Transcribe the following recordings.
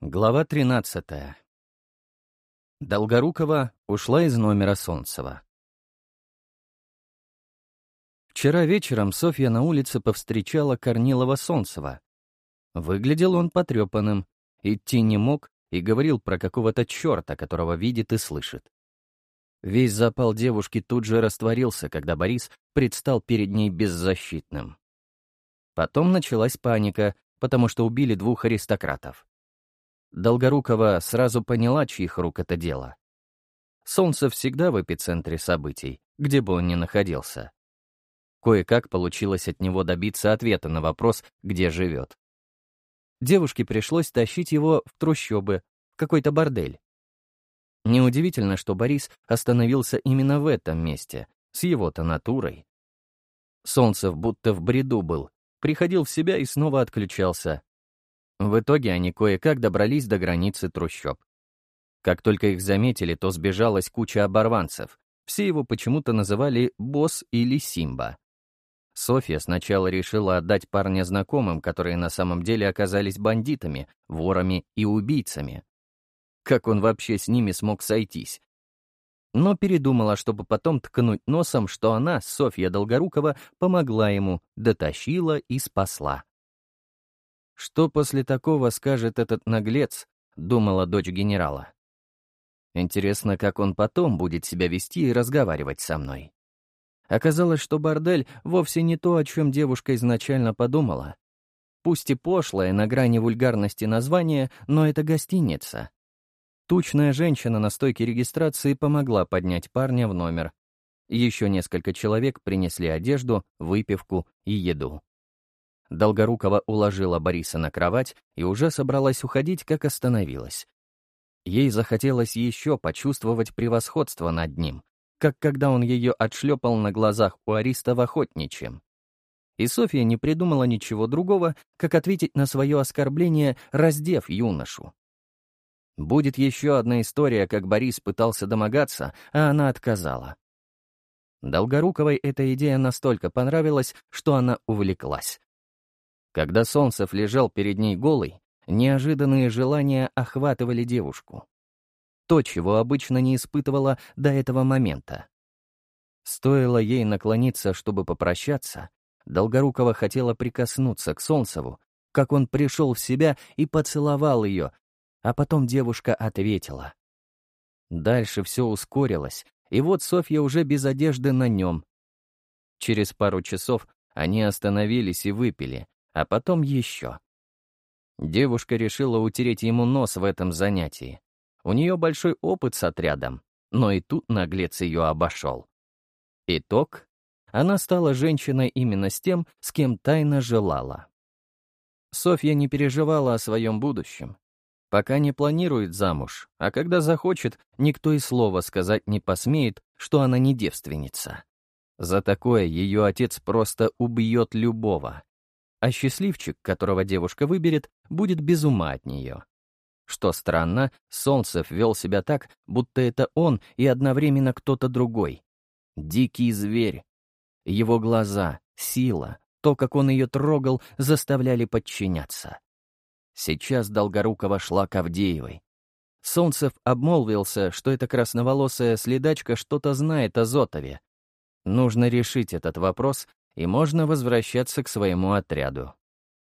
Глава 13. Долгорукова ушла из номера Солнцева. Вчера вечером Софья на улице повстречала Корнилова Солнцева. Выглядел он потрепанным, идти не мог и говорил про какого-то черта, которого видит и слышит. Весь запал девушки тут же растворился, когда Борис предстал перед ней беззащитным. Потом началась паника, потому что убили двух аристократов. Долгорукова сразу поняла, чьих рук это дело. Солнце всегда в эпицентре событий, где бы он ни находился. Кое-как получилось от него добиться ответа на вопрос, где живет. Девушке пришлось тащить его в трущобы, в какой-то бордель. Неудивительно, что Борис остановился именно в этом месте, с его-то натурой. Солнцев будто в бреду был, приходил в себя и снова отключался, в итоге они кое-как добрались до границы трущоб. Как только их заметили, то сбежалась куча оборванцев. Все его почему-то называли «босс» или «симба». Софья сначала решила отдать парня знакомым, которые на самом деле оказались бандитами, ворами и убийцами. Как он вообще с ними смог сойтись? Но передумала, чтобы потом ткнуть носом, что она, Софья Долгорукова, помогла ему, дотащила и спасла. Что после такого скажет этот наглец, думала дочь генерала. Интересно, как он потом будет себя вести и разговаривать со мной. Оказалось, что бордель вовсе не то, о чем девушка изначально подумала. Пусть и пошлое, на грани вульгарности название, но это гостиница. Тучная женщина на стойке регистрации помогла поднять парня в номер. Еще несколько человек принесли одежду, выпивку и еду. Долгорукова уложила Бориса на кровать и уже собралась уходить, как остановилась. Ей захотелось еще почувствовать превосходство над ним, как когда он ее отшлепал на глазах у Ариста в охотничьем. И Софья не придумала ничего другого, как ответить на свое оскорбление, раздев юношу. Будет еще одна история, как Борис пытался домогаться, а она отказала. Долгоруковой эта идея настолько понравилась, что она увлеклась. Когда Солнцев лежал перед ней голый, неожиданные желания охватывали девушку. То, чего обычно не испытывала до этого момента. Стоило ей наклониться, чтобы попрощаться, Долгорукова хотела прикоснуться к Солнцеву, как он пришел в себя и поцеловал ее, а потом девушка ответила. Дальше все ускорилось, и вот Софья уже без одежды на нем. Через пару часов они остановились и выпили, а потом еще. Девушка решила утереть ему нос в этом занятии. У нее большой опыт с отрядом, но и тут наглец ее обошел. Итог — она стала женщиной именно с тем, с кем тайно желала. Софья не переживала о своем будущем. Пока не планирует замуж, а когда захочет, никто и слова сказать не посмеет, что она не девственница. За такое ее отец просто убьет любого а счастливчик, которого девушка выберет, будет без ума от нее. Что странно, Солнцев вел себя так, будто это он и одновременно кто-то другой. Дикий зверь. Его глаза, сила, то, как он ее трогал, заставляли подчиняться. Сейчас Долгорукова шла к Авдеевой. Солнцев обмолвился, что эта красноволосая следачка что-то знает о Зотове. Нужно решить этот вопрос и можно возвращаться к своему отряду.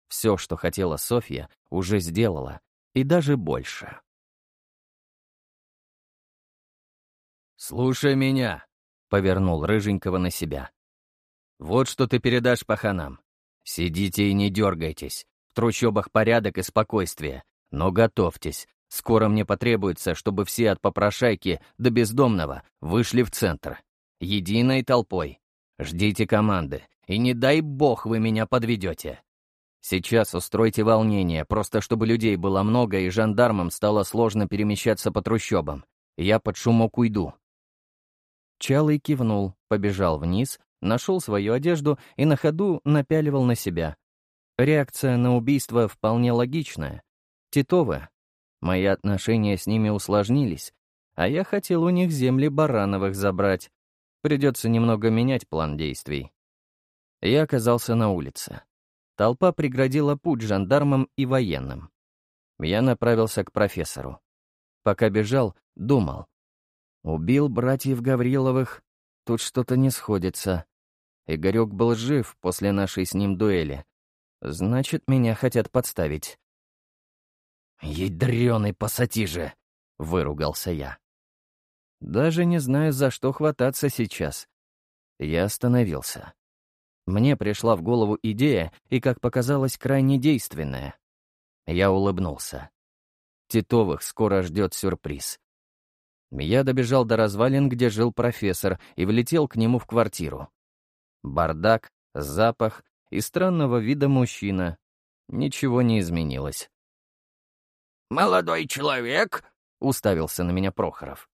Все, что хотела Софья, уже сделала, и даже больше. «Слушай меня», — повернул Рыженького на себя. «Вот что ты передашь паханам. Сидите и не дергайтесь. В трущобах порядок и спокойствие. Но готовьтесь. Скоро мне потребуется, чтобы все от попрошайки до бездомного вышли в центр. Единой толпой. Ждите команды. И не дай бог вы меня подведете. Сейчас устройте волнение, просто чтобы людей было много и жандармам стало сложно перемещаться по трущобам. Я под шумок уйду». Чалый кивнул, побежал вниз, нашел свою одежду и на ходу напяливал на себя. Реакция на убийство вполне логичная. Титовы. Мои отношения с ними усложнились, а я хотел у них земли Барановых забрать. Придется немного менять план действий. Я оказался на улице. Толпа преградила путь жандармам и военным. Я направился к профессору. Пока бежал, думал. Убил братьев Гавриловых, тут что-то не сходится. Игорек был жив после нашей с ним дуэли. Значит, меня хотят подставить. «Ядрёный пассатижи!» — выругался я. Даже не знаю, за что хвататься сейчас. Я остановился. Мне пришла в голову идея, и, как показалось, крайне действенная. Я улыбнулся. Титовых скоро ждет сюрприз. Я добежал до развалин, где жил профессор, и влетел к нему в квартиру. Бардак, запах и странного вида мужчина. Ничего не изменилось. «Молодой человек?» — уставился на меня Прохоров.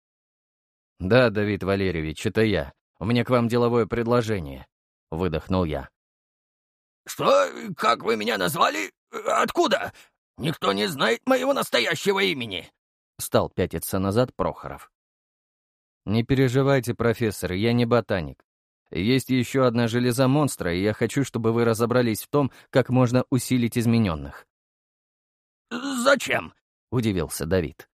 «Да, Давид Валерьевич, это я. У меня к вам деловое предложение», — выдохнул я. «Что? Как вы меня назвали? Откуда? Никто не знает моего настоящего имени!» — стал пятиться назад Прохоров. «Не переживайте, профессор, я не ботаник. Есть еще одна железа монстра, и я хочу, чтобы вы разобрались в том, как можно усилить измененных». «Зачем?» — удивился Давид.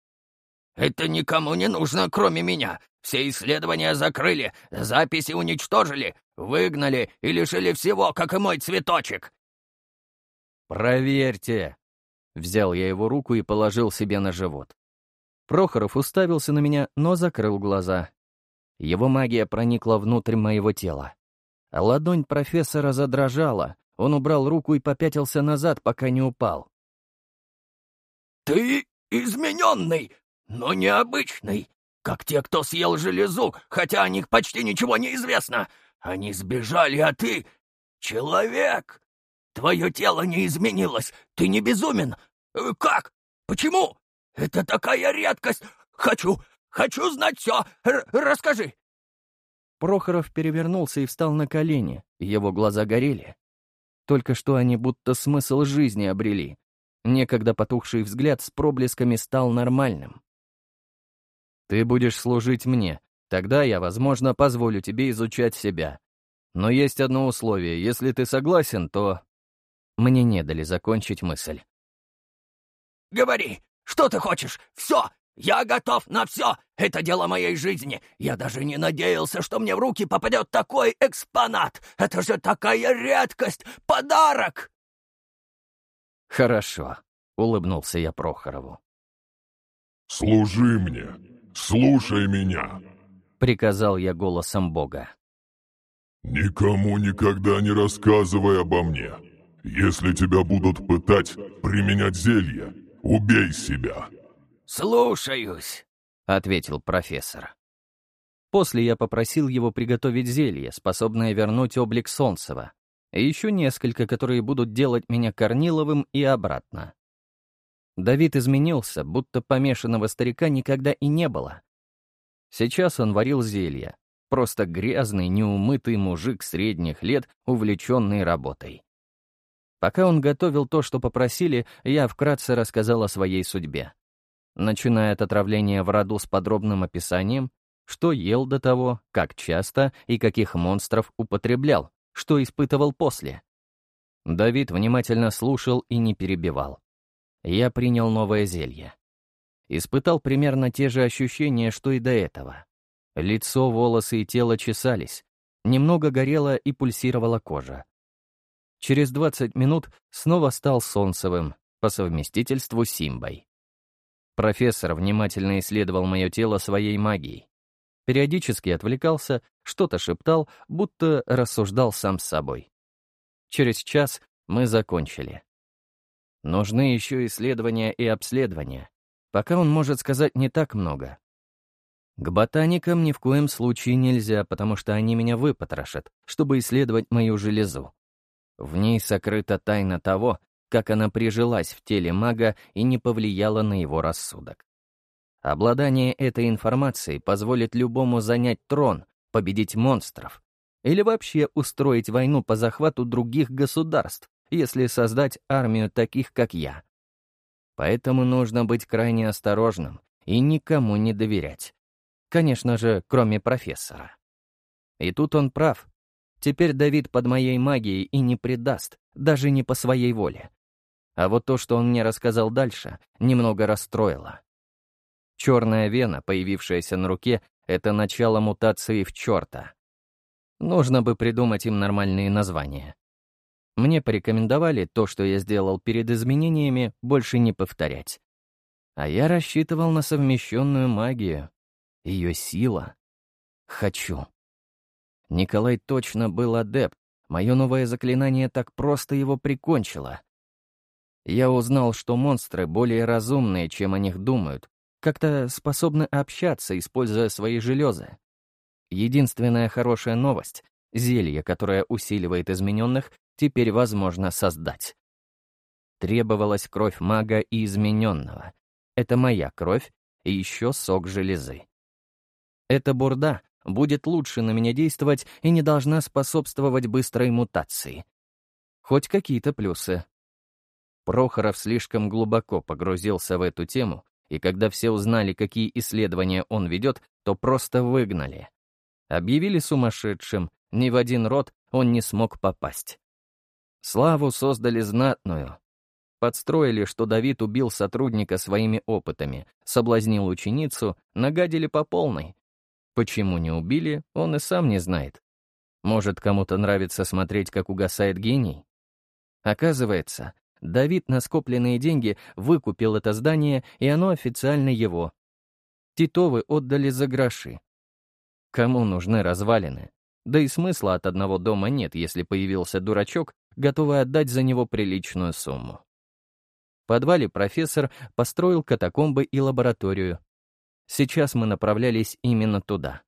«Это никому не нужно, кроме меня. Все исследования закрыли, записи уничтожили, выгнали и лишили всего, как и мой цветочек». «Проверьте!» Взял я его руку и положил себе на живот. Прохоров уставился на меня, но закрыл глаза. Его магия проникла внутрь моего тела. Ладонь профессора задрожала, он убрал руку и попятился назад, пока не упал. «Ты измененный, но необычный, как те, кто съел железу, хотя о них почти ничего не известно. Они сбежали, а ты — человек. Твое тело не изменилось, ты не безумен. Э, как? Почему? Это такая редкость. Хочу, хочу знать все. Р расскажи. Прохоров перевернулся и встал на колени, его глаза горели. Только что они будто смысл жизни обрели. Некогда потухший взгляд с проблесками стал нормальным. «Ты будешь служить мне. Тогда я, возможно, позволю тебе изучать себя. Но есть одно условие. Если ты согласен, то...» Мне не дали закончить мысль. «Говори, что ты хочешь? Все! Я готов на все! Это дело моей жизни! Я даже не надеялся, что мне в руки попадет такой экспонат! Это же такая редкость! Подарок!» «Хорошо», — улыбнулся я Прохорову. «Служи мне, слушай меня», — приказал я голосом Бога. «Никому никогда не рассказывай обо мне. Если тебя будут пытать, применять зелье, убей себя». «Слушаюсь», — ответил профессор. После я попросил его приготовить зелье, способное вернуть облик Солнцева, и еще несколько, которые будут делать меня Корниловым и обратно. Давид изменился, будто помешанного старика никогда и не было. Сейчас он варил зелья, просто грязный, неумытый мужик средних лет, увлеченный работой. Пока он готовил то, что попросили, я вкратце рассказал о своей судьбе. Начиная от отравления в роду с подробным описанием, что ел до того, как часто и каких монстров употреблял, что испытывал после. Давид внимательно слушал и не перебивал. Я принял новое зелье. Испытал примерно те же ощущения, что и до этого. Лицо, волосы и тело чесались. Немного горела и пульсировала кожа. Через 20 минут снова стал солнцевым, по совместительству Симбой. Профессор внимательно исследовал мое тело своей магией. Периодически отвлекался, что-то шептал, будто рассуждал сам с собой. Через час мы закончили. Нужны еще исследования и обследования. Пока он может сказать не так много. К ботаникам ни в коем случае нельзя, потому что они меня выпотрошат, чтобы исследовать мою железу. В ней сокрыта тайна того, как она прижилась в теле мага и не повлияла на его рассудок. Обладание этой информацией позволит любому занять трон, победить монстров или вообще устроить войну по захвату других государств, если создать армию таких, как я. Поэтому нужно быть крайне осторожным и никому не доверять. Конечно же, кроме профессора. И тут он прав. Теперь Давид под моей магией и не предаст, даже не по своей воле. А вот то, что он мне рассказал дальше, немного расстроило. Черная вена, появившаяся на руке, — это начало мутации в черта. Нужно бы придумать им нормальные названия. Мне порекомендовали то, что я сделал перед изменениями, больше не повторять. А я рассчитывал на совмещенную магию. Ее сила. Хочу. Николай точно был адепт. Мое новое заклинание так просто его прикончило. Я узнал, что монстры более разумные, чем о них думают, как-то способны общаться, используя свои железы. Единственная хорошая новость — зелье, которое усиливает измененных, теперь возможно создать. Требовалась кровь мага и измененного. Это моя кровь и еще сок железы. Эта бурда будет лучше на меня действовать и не должна способствовать быстрой мутации. Хоть какие-то плюсы. Прохоров слишком глубоко погрузился в эту тему, и когда все узнали, какие исследования он ведет, то просто выгнали. Объявили сумасшедшим, ни в один род он не смог попасть. Славу создали знатную. Подстроили, что Давид убил сотрудника своими опытами, соблазнил ученицу, нагадили по полной. Почему не убили, он и сам не знает. Может, кому-то нравится смотреть, как угасает гений? Оказывается, Давид на скопленные деньги выкупил это здание, и оно официально его. Титовы отдали за гроши. Кому нужны развалины? Да и смысла от одного дома нет, если появился дурачок, готовый отдать за него приличную сумму. В подвале профессор построил катакомбы и лабораторию. Сейчас мы направлялись именно туда.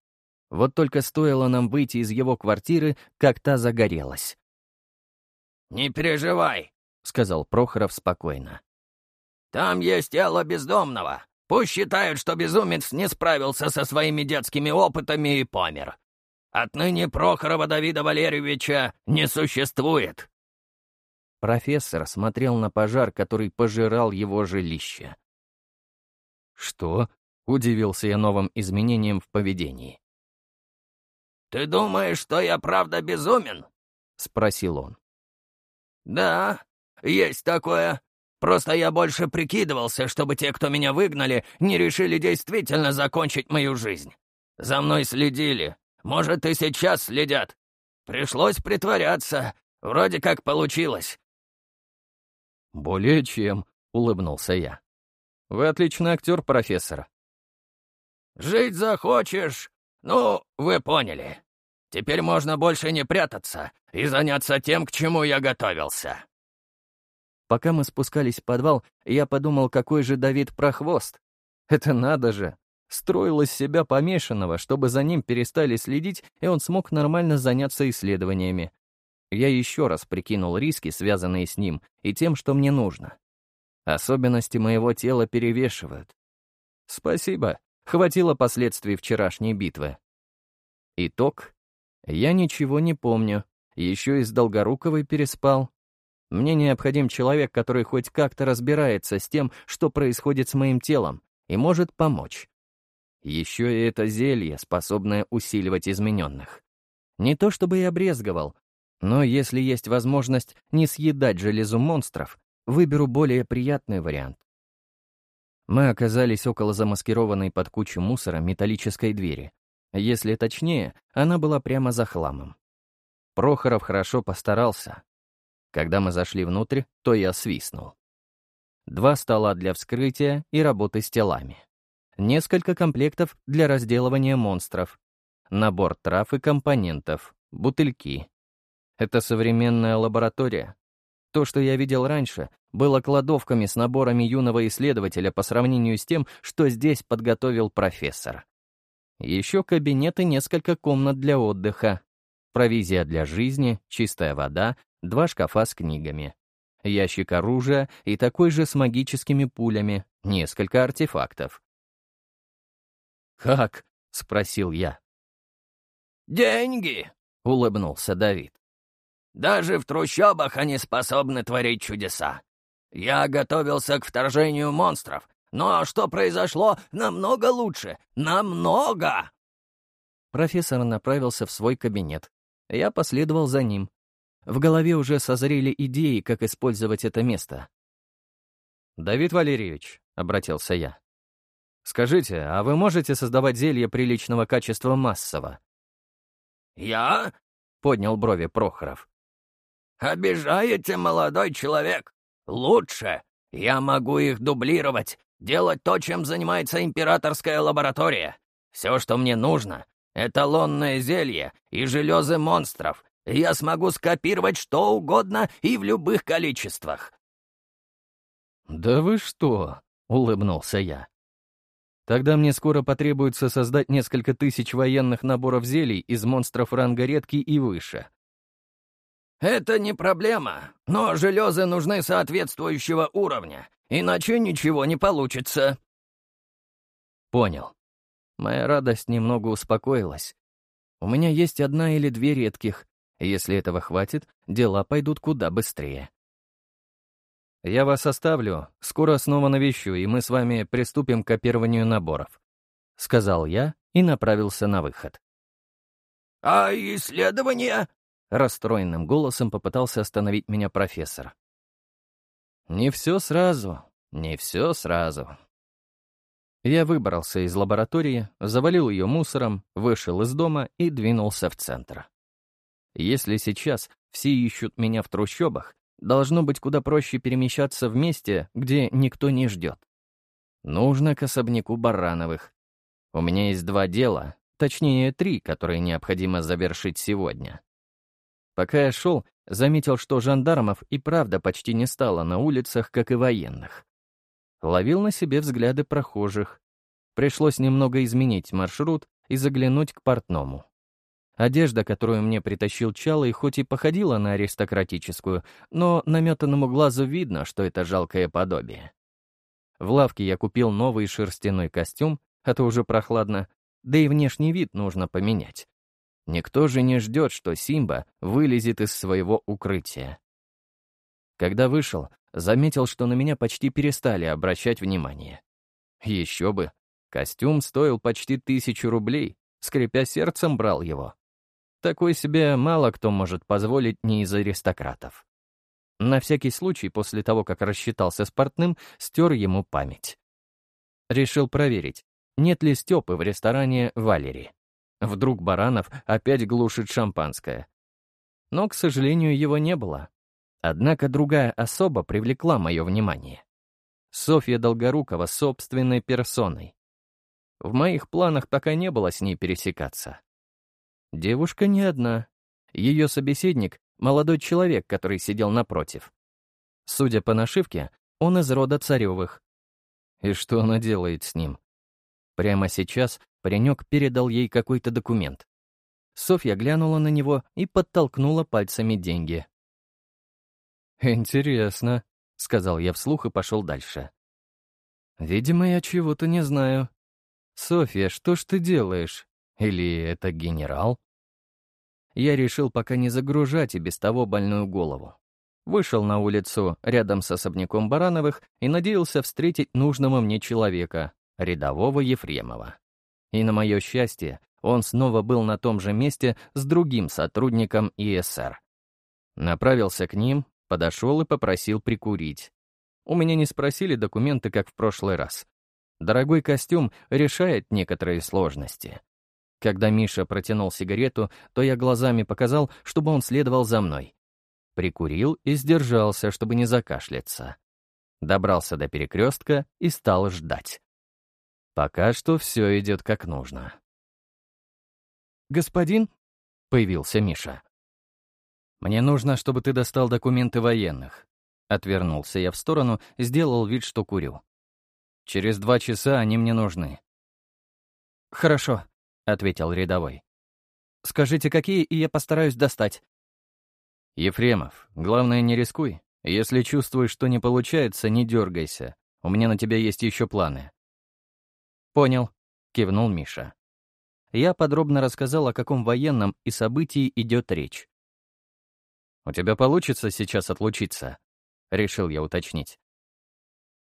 Вот только стоило нам выйти из его квартиры, как та загорелась. «Не переживай», — сказал Прохоров спокойно. «Там есть тело бездомного. Пусть считают, что безумец не справился со своими детскими опытами и помер. Отныне Прохорова Давида Валерьевича не существует». Профессор смотрел на пожар, который пожирал его жилище. «Что?» — удивился я новым изменением в поведении. «Ты думаешь, что я правда безумен?» — спросил он. «Да, есть такое. Просто я больше прикидывался, чтобы те, кто меня выгнали, не решили действительно закончить мою жизнь. За мной следили. Может, и сейчас следят. Пришлось притворяться. Вроде как получилось». «Более чем», — улыбнулся я. «Вы отличный актер, профессор». «Жить захочешь? Ну, вы поняли. Теперь можно больше не прятаться и заняться тем, к чему я готовился». Пока мы спускались в подвал, я подумал, какой же Давид прохвост. Это надо же! Строил из себя помешанного, чтобы за ним перестали следить, и он смог нормально заняться исследованиями. Я еще раз прикинул риски, связанные с ним, и тем, что мне нужно. Особенности моего тела перевешивают. Спасибо, хватило последствий вчерашней битвы. Итог. Я ничего не помню, еще и с Долгоруковой переспал, мне необходим человек, который хоть как-то разбирается с тем, что происходит с моим телом, и может помочь. Еще и это зелье, способное усиливать измененных. Не то чтобы я брезговал, но если есть возможность не съедать железу монстров, выберу более приятный вариант. Мы оказались около замаскированной под кучу мусора металлической двери. Если точнее, она была прямо за хламом. Прохоров хорошо постарался, когда мы зашли внутрь, то я свистнул. Два стола для вскрытия и работы с телами. Несколько комплектов для разделывания монстров. Набор трав и компонентов. Бутыльки. Это современная лаборатория. То, что я видел раньше, было кладовками с наборами юного исследователя по сравнению с тем, что здесь подготовил профессор. Еще кабинет и несколько комнат для отдыха. Провизия для жизни, чистая вода, два шкафа с книгами, ящик оружия и такой же с магическими пулями, несколько артефактов. «Как?» — спросил я. «Деньги!» — улыбнулся Давид. «Даже в трущобах они способны творить чудеса. Я готовился к вторжению монстров, но что произошло намного лучше. Намного!» Профессор направился в свой кабинет. Я последовал за ним. В голове уже созрели идеи, как использовать это место. «Давид Валерьевич», — обратился я, — «скажите, а вы можете создавать зелье приличного качества массово?» «Я?» — поднял брови Прохоров. «Обижаете, молодой человек? Лучше. Я могу их дублировать, делать то, чем занимается императорская лаборатория. Все, что мне нужно, это лонное зелье и железы монстров, я смогу скопировать что угодно и в любых количествах». «Да вы что?» — улыбнулся я. «Тогда мне скоро потребуется создать несколько тысяч военных наборов зелий из монстров ранга редкий и выше». «Это не проблема, но железы нужны соответствующего уровня, иначе ничего не получится». «Понял. Моя радость немного успокоилась. У меня есть одна или две редких. Если этого хватит, дела пойдут куда быстрее. Я вас оставлю, скоро снова навещу, и мы с вами приступим к копированию наборов», — сказал я и направился на выход. «А исследования?» — расстроенным голосом попытался остановить меня профессор. «Не все сразу, не все сразу», я выбрался из лаборатории, завалил ее мусором, вышел из дома и двинулся в центр. Если сейчас все ищут меня в трущобах, должно быть куда проще перемещаться в месте, где никто не ждет. Нужно к особняку Барановых. У меня есть два дела, точнее три, которые необходимо завершить сегодня. Пока я шел, заметил, что жандармов и правда почти не стало на улицах, как и военных. Ловил на себе взгляды прохожих. Пришлось немного изменить маршрут и заглянуть к портному. Одежда, которую мне притащил Чалый, хоть и походила на аристократическую, но наметанному глазу видно, что это жалкое подобие. В лавке я купил новый шерстяной костюм, а то уже прохладно, да и внешний вид нужно поменять. Никто же не ждет, что Симба вылезет из своего укрытия. Когда вышел, заметил, что на меня почти перестали обращать внимание. Еще бы, костюм стоил почти тысячу рублей, скрипя сердцем брал его. Такой себе мало кто может позволить не из аристократов. На всякий случай, после того, как рассчитался с портным, стер ему память. Решил проверить, нет ли Степы в ресторане «Валери». Вдруг Баранов опять глушит шампанское. Но, к сожалению, его не было. Однако другая особа привлекла мое внимание. Софья Долгорукова собственной персоной. В моих планах пока не было с ней пересекаться. Девушка не одна. Ее собеседник — молодой человек, который сидел напротив. Судя по нашивке, он из рода Царевых. И что она делает с ним? Прямо сейчас паренек передал ей какой-то документ. Софья глянула на него и подтолкнула пальцами деньги. «Интересно», — сказал я вслух и пошел дальше. «Видимо, я чего-то не знаю. Софья, что ж ты делаешь? Или это генерал?» Я решил пока не загружать и без того больную голову. Вышел на улицу рядом с особняком Барановых и надеялся встретить нужного мне человека, рядового Ефремова. И на мое счастье, он снова был на том же месте с другим сотрудником ИСР. Направился к ним, подошел и попросил прикурить. У меня не спросили документы, как в прошлый раз. Дорогой костюм решает некоторые сложности. Когда Миша протянул сигарету, то я глазами показал, чтобы он следовал за мной. Прикурил и сдержался, чтобы не закашляться. Добрался до перекрестка и стал ждать. Пока что все идет как нужно. «Господин?» — появился Миша. «Мне нужно, чтобы ты достал документы военных». Отвернулся я в сторону, сделал вид, что курю. «Через два часа они мне нужны». «Хорошо», ответил рядовой. «Скажите, какие, и я постараюсь достать». «Ефремов, главное, не рискуй. Если чувствуешь, что не получается, не дергайся. У меня на тебя есть еще планы». «Понял», — кивнул Миша. Я подробно рассказал, о каком военном и событии идет речь. «У тебя получится сейчас отлучиться?» — решил я уточнить.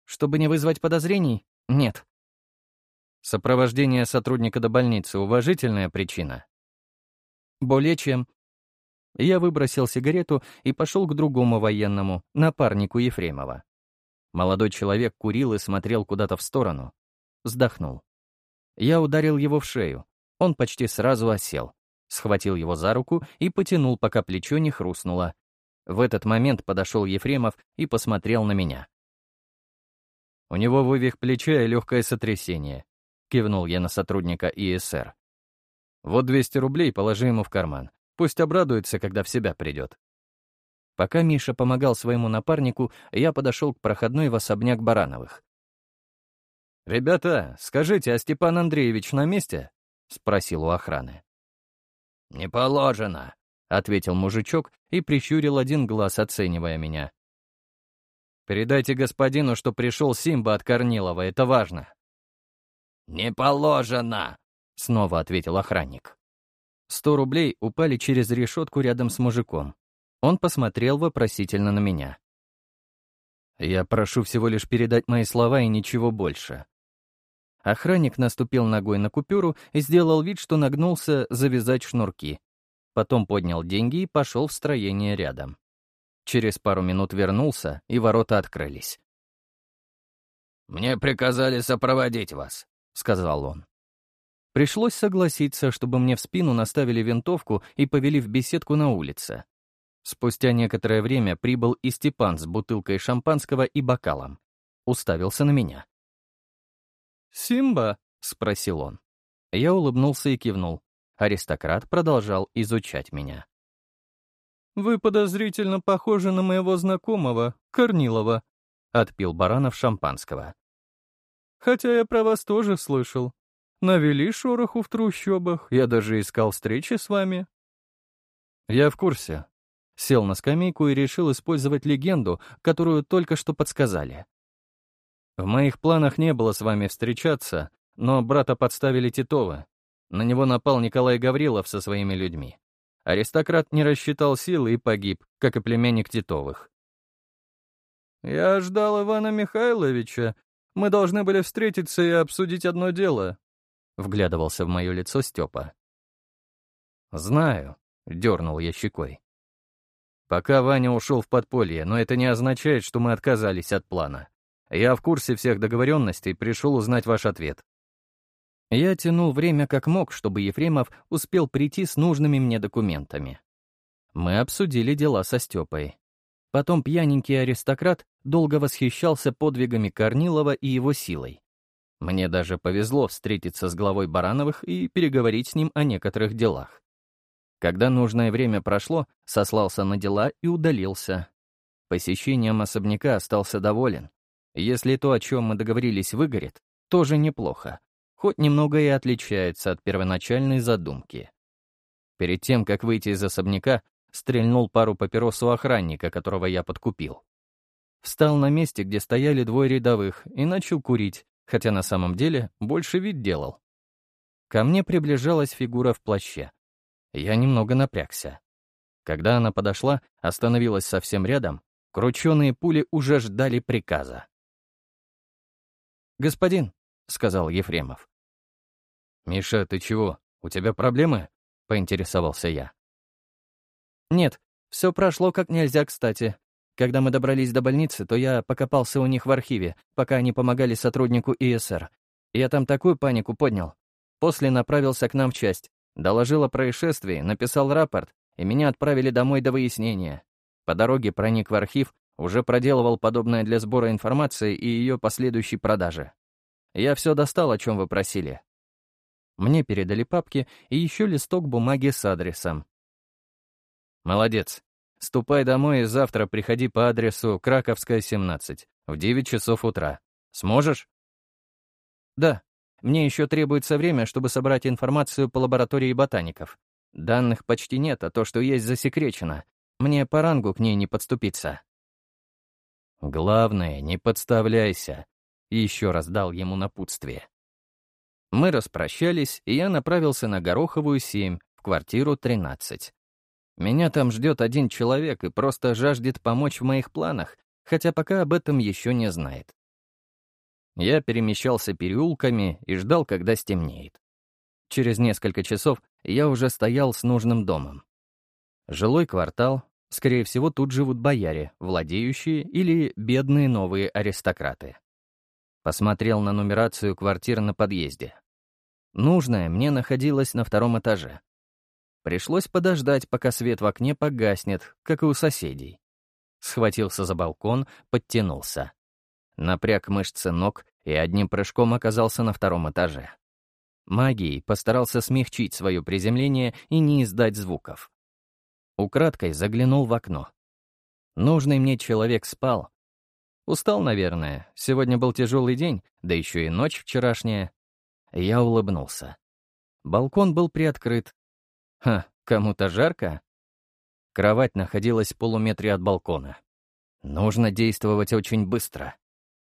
«Чтобы не вызвать подозрений? Нет», Сопровождение сотрудника до больницы — уважительная причина? Более чем. Я выбросил сигарету и пошел к другому военному, напарнику Ефремова. Молодой человек курил и смотрел куда-то в сторону. Вздохнул. Я ударил его в шею. Он почти сразу осел. Схватил его за руку и потянул, пока плечо не хрустнуло. В этот момент подошел Ефремов и посмотрел на меня. «У него вывих плеча и легкое сотрясение», — кивнул я на сотрудника ИСР. «Вот 200 рублей положи ему в карман. Пусть обрадуется, когда в себя придет». Пока Миша помогал своему напарнику, я подошел к проходной в особняк Барановых. «Ребята, скажите, а Степан Андреевич на месте?» — спросил у охраны. «Не положено», — ответил мужичок и прищурил один глаз, оценивая меня. «Передайте господину, что пришел Симба от Корнилова, это важно». «Не положено», — снова ответил охранник. Сто рублей упали через решетку рядом с мужиком. Он посмотрел вопросительно на меня. «Я прошу всего лишь передать мои слова и ничего больше», Охранник наступил ногой на купюру и сделал вид, что нагнулся завязать шнурки. Потом поднял деньги и пошел в строение рядом. Через пару минут вернулся, и ворота открылись. «Мне приказали сопроводить вас», — сказал он. Пришлось согласиться, чтобы мне в спину наставили винтовку и повели в беседку на улице. Спустя некоторое время прибыл и Степан с бутылкой шампанского и бокалом. Уставился на меня. «Симба?» — спросил он. Я улыбнулся и кивнул. Аристократ продолжал изучать меня. «Вы подозрительно похожи на моего знакомого, Корнилова», — отпил Баранов шампанского. «Хотя я про вас тоже слышал. Навели шороху в трущобах, я даже искал встречи с вами». «Я в курсе». Сел на скамейку и решил использовать легенду, которую только что подсказали. В моих планах не было с вами встречаться, но брата подставили Титова. На него напал Николай Гаврилов со своими людьми. Аристократ не рассчитал силы и погиб, как и племянник Титовых. «Я ждал Ивана Михайловича. Мы должны были встретиться и обсудить одно дело», — вглядывался в мое лицо Степа. «Знаю», — дернул я щекой. «Пока Ваня ушел в подполье, но это не означает, что мы отказались от плана. Я в курсе всех договоренностей, пришел узнать ваш ответ». Я тянул время как мог, чтобы Ефремов успел прийти с нужными мне документами. Мы обсудили дела со Степой. Потом пьяненький аристократ долго восхищался подвигами Корнилова и его силой. Мне даже повезло встретиться с главой Барановых и переговорить с ним о некоторых делах. Когда нужное время прошло, сослался на дела и удалился. Посещением особняка остался доволен. Если то, о чем мы договорились, выгорит, тоже неплохо, хоть немного и отличается от первоначальной задумки. Перед тем, как выйти из особняка, стрельнул пару папирос у охранника, которого я подкупил. Встал на месте, где стояли двое рядовых, и начал курить, хотя на самом деле больше вид делал. Ко мне приближалась фигура в плаще. Я немного напрягся. Когда она подошла, остановилась совсем рядом, крученые пули уже ждали приказа. «Господин», — сказал Ефремов. «Миша, ты чего? У тебя проблемы?» — поинтересовался я. «Нет, все прошло как нельзя кстати. Когда мы добрались до больницы, то я покопался у них в архиве, пока они помогали сотруднику ИСР. Я там такую панику поднял. После направился к нам в часть, доложил о происшествии, написал рапорт, и меня отправили домой до выяснения. По дороге проник в архив, уже проделывал подобное для сбора информации и ее последующей продажи. Я все достал, о чем вы просили. Мне передали папки и еще листок бумаги с адресом. Молодец. Ступай домой и завтра приходи по адресу Краковская, 17, в 9 часов утра. Сможешь? Да. Мне еще требуется время, чтобы собрать информацию по лаборатории ботаников. Данных почти нет, а то, что есть, засекречено. Мне по рангу к ней не подступиться. «Главное, не подставляйся», — еще раз дал ему напутствие. Мы распрощались, и я направился на Гороховую, 7, в квартиру 13. Меня там ждет один человек и просто жаждет помочь в моих планах, хотя пока об этом еще не знает. Я перемещался переулками и ждал, когда стемнеет. Через несколько часов я уже стоял с нужным домом. Жилой квартал, Скорее всего, тут живут бояре, владеющие или бедные новые аристократы. Посмотрел на нумерацию квартир на подъезде. Нужное мне находилось на втором этаже. Пришлось подождать, пока свет в окне погаснет, как и у соседей. Схватился за балкон, подтянулся. Напряг мышцы ног и одним прыжком оказался на втором этаже. Магией постарался смягчить свое приземление и не издать звуков. Украдкой заглянул в окно. Нужный мне человек спал. Устал, наверное. Сегодня был тяжелый день, да еще и ночь вчерашняя. Я улыбнулся. Балкон был приоткрыт. Ха, кому-то жарко? Кровать находилась в полуметре от балкона. Нужно действовать очень быстро.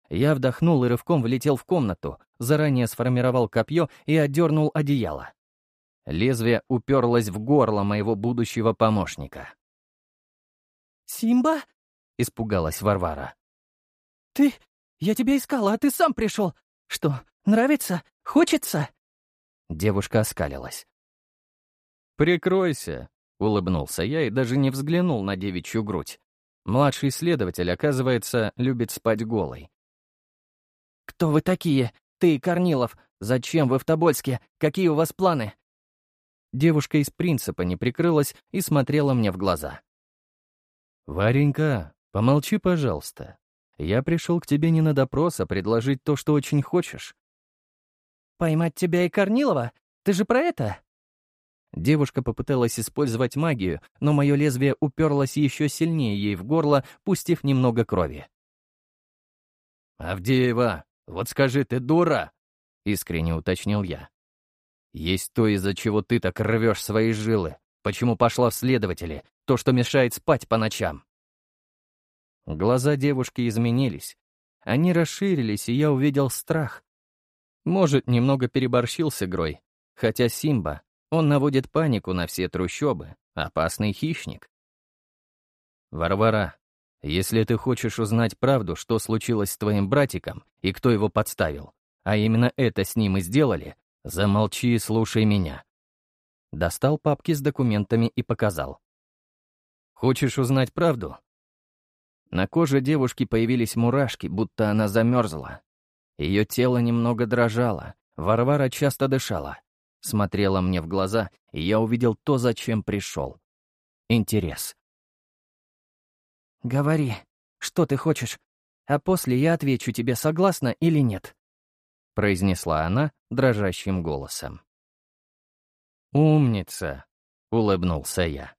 Я вдохнул и рывком влетел в комнату, заранее сформировал копье и отдернул одеяло. Лезвие уперлось в горло моего будущего помощника. «Симба?» — испугалась Варвара. «Ты... Я тебя искала, а ты сам пришел. Что, нравится? Хочется?» Девушка оскалилась. «Прикройся», — улыбнулся я и даже не взглянул на девичью грудь. Младший следователь, оказывается, любит спать голой. «Кто вы такие? Ты, Корнилов. Зачем вы в Тобольске? Какие у вас планы?» Девушка из принципа не прикрылась и смотрела мне в глаза. «Варенька, помолчи, пожалуйста. Я пришел к тебе не на допрос, а предложить то, что очень хочешь». «Поймать тебя и Корнилова? Ты же про это?» Девушка попыталась использовать магию, но мое лезвие уперлось еще сильнее ей в горло, пустив немного крови. «Авдеева, вот скажи, ты дура?» — искренне уточнил я. Есть то, из-за чего ты так рвешь свои жилы. Почему пошла в следователи? То, что мешает спать по ночам. Глаза девушки изменились. Они расширились, и я увидел страх. Может, немного переборщил с игрой. Хотя Симба, он наводит панику на все трущобы. Опасный хищник. Варвара, если ты хочешь узнать правду, что случилось с твоим братиком и кто его подставил, а именно это с ним и сделали, «Замолчи и слушай меня». Достал папки с документами и показал. «Хочешь узнать правду?» На коже девушки появились мурашки, будто она замерзла. Ее тело немного дрожало, Варвара часто дышала. Смотрела мне в глаза, и я увидел то, зачем пришел. Интерес. «Говори, что ты хочешь, а после я отвечу тебе, согласна или нет» произнесла она дрожащим голосом. «Умница!» — улыбнулся я.